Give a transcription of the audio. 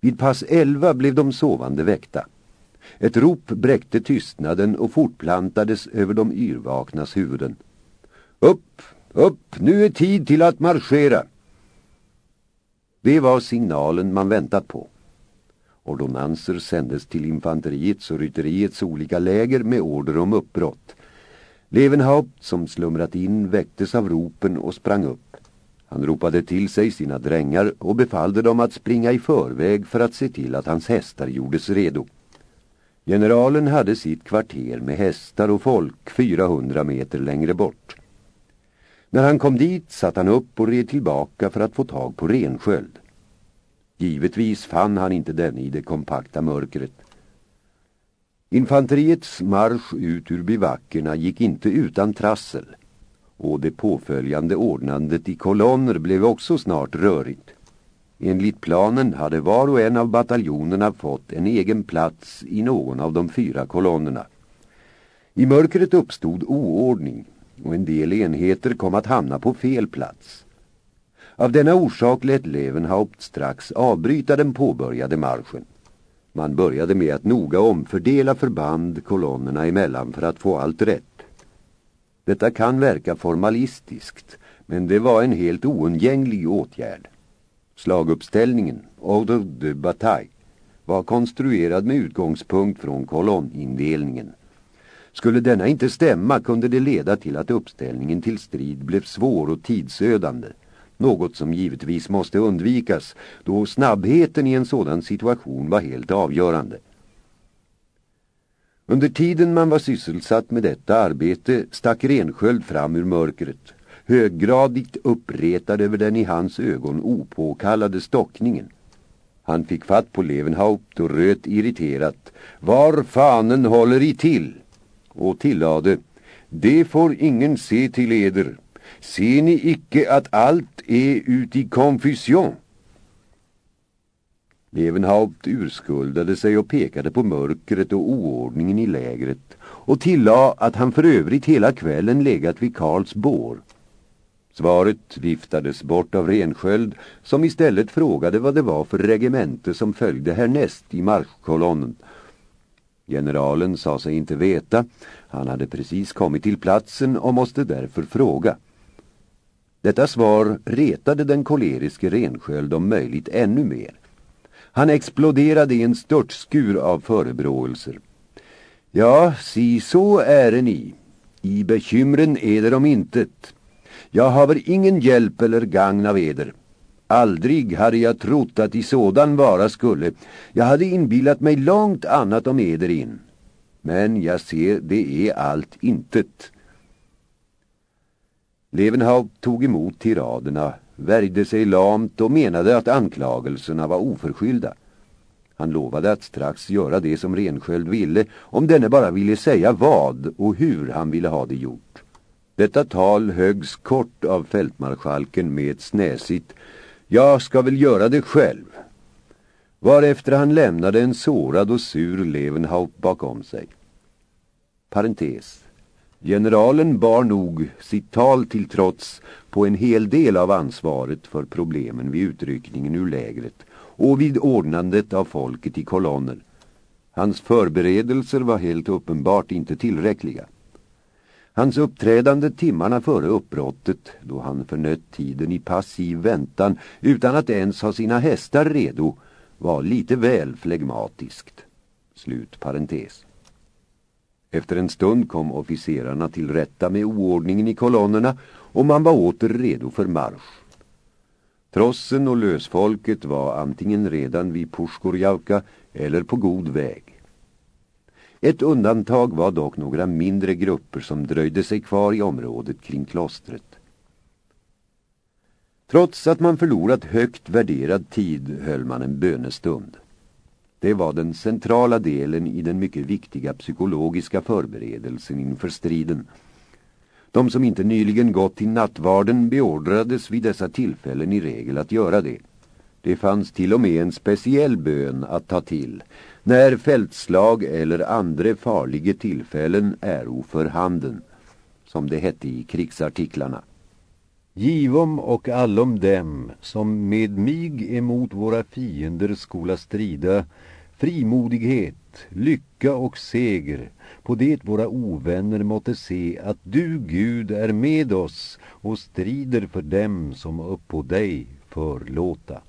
Vid pass elva blev de sovande väckta. Ett rop bräckte tystnaden och fortplantades över de yrvaknas huvuden. Upp, upp, nu är tid till att marschera. Det var signalen man väntat på. Ordonanser sändes till infanteriets och rytteriets olika läger med order om uppbrott. Levenhaupt som slumrat in väcktes av ropen och sprang upp. Han ropade till sig sina drängar och befallde dem att springa i förväg för att se till att hans hästar gjordes redo. Generalen hade sitt kvarter med hästar och folk 400 meter längre bort. När han kom dit satt han upp och red tillbaka för att få tag på rensköld. Givetvis fann han inte den i det kompakta mörkret. Infanteriets marsch ut ur bivackerna gick inte utan trassel och det påföljande ordnandet i kolonner blev också snart rörigt. Enligt planen hade var och en av bataljonerna fått en egen plats i någon av de fyra kolonnerna. I mörkret uppstod oordning och en del enheter kom att hamna på fel plats. Av denna orsak lät Levenhaupt strax avbryta den påbörjade marschen. Man började med att noga omfördela förband kolonnerna emellan för att få allt rätt. Detta kan verka formalistiskt, men det var en helt oundgänglig åtgärd. Slaguppställningen, Ordre de Bataille, var konstruerad med utgångspunkt från kolonnindelningen. Skulle denna inte stämma kunde det leda till att uppställningen till strid blev svår och tidsödande. Något som givetvis måste undvikas då snabbheten i en sådan situation var helt avgörande. Under tiden man var sysselsatt med detta arbete stack Rensköld fram ur mörkret, höggradigt uppretad över den i hans ögon opåkallade stockningen. Han fick fatt på Levenhaupt och röt irriterat. Var fanen håller i till? Och tillade. Det får ingen se till eder. Ser ni icke att allt är ut i konfusion? Levenhaupt urskuldade sig och pekade på mörkret och oordningen i lägret och tillade att han för övrigt hela kvällen legat vid Karls bår. Svaret viftades bort av Rensköld som istället frågade vad det var för regemente som följde härnäst i marschkolonnen. Generalen sa sig inte veta, han hade precis kommit till platsen och måste därför fråga. Detta svar retade den koleriske Rensköld om möjligt ännu mer. Han exploderade i en störtskur av förebråelser. Ja, si så är ni. I bekymren är det om intet. Jag haver ingen hjälp eller gagn av eder. Aldrig hade jag trott att i sådan vara skulle. Jag hade inbillat mig långt annat om eder in. Men jag ser, det är allt intet. Levenhaupt tog emot tiraderna värjde sig lamt och menade att anklagelserna var oförskyllda. Han lovade att strax göra det som Rensköld ville, om denne bara ville säga vad och hur han ville ha det gjort. Detta tal högs kort av fältmarskalken med ett snäsigt Jag ska väl göra det själv. Varefter han lämnade en sårad och sur Levenhaupt bakom sig. Parentes. Generalen bar nog sitt tal till trots på en hel del av ansvaret för problemen vid utryckningen ur lägret och vid ordnandet av folket i kolonner. Hans förberedelser var helt uppenbart inte tillräckliga. Hans uppträdande timmarna före uppbrottet, då han förnött tiden i passiv väntan utan att ens ha sina hästar redo, var lite väl flegmatiskt. Slut parentes. Efter en stund kom officerarna till rätta med oordningen i kolonnerna och man var åter redo för marsch. Trossen och lösfolket var antingen redan vid Pushkorjauka eller på god väg. Ett undantag var dock några mindre grupper som dröjde sig kvar i området kring klostret. Trots att man förlorat högt värderad tid höll man en bönestund. Det var den centrala delen i den mycket viktiga psykologiska förberedelsen inför striden. De som inte nyligen gått till nattvarden beordrades vid dessa tillfällen i regel att göra det. Det fanns till och med en speciell bön att ta till när fältslag eller andra farliga tillfällen är för handen, som det hette i krigsartiklarna. Givom och allom dem som med mig emot våra fiender skola strida, frimodighet, lycka och seger, på det våra ovänner måtte se att du, Gud, är med oss och strider för dem som upp på dig förlåta.